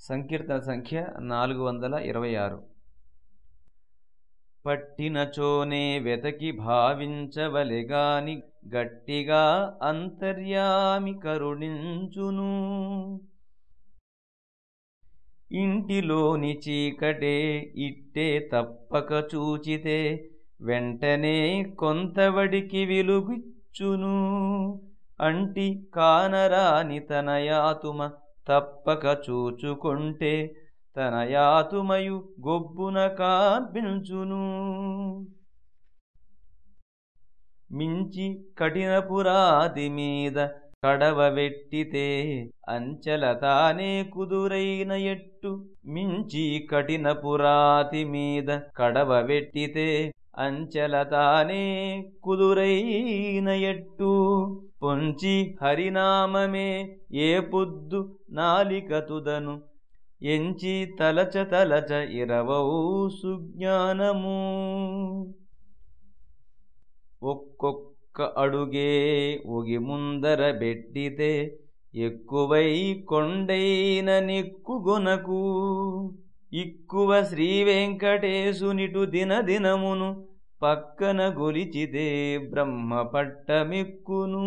సంకీర్తన సంఖ్య నాలుగు వందల ఇరవై ఆరు. పట్టినచోనే వెతకి భావించవలెగాని గట్టిగా అంతర్యామి కరుణించును. ఇంటిలోని చీకటే ఇట్టే తప్పక చూచితే వెంటనే కొంతవడికి వెలుగిచ్చును. అంటి కానరాని తనయాతుమ తప్పక చూచుకుంటే తన యాతుమయు గొబ్బున కాపించును మించి కఠినపురాది మీద కడవ వెట్టితే అంచెల తానే కుదురైన ఎట్టు. మించి కఠినపురాతి మీద కడవ వెట్టితే అంచెల తానే కుదురైన ఎట్టు పొంచి హరినామమే ఏ పొద్దు నాలిక తుదను. ఎంచి తలచ తలచ ఇరవౌ సుజ్ఞానము. ఒక్కొక్క అడుగే ఒగి ముందర బెట్టితే ఎక్కువై కొండైన నిక్కుగొనకు ఇక్కువ శ్రీ వెంకటేశునిటు దినదినమును పక్కన గొలిచితే బ్రహ్మ పట్టమిక్కును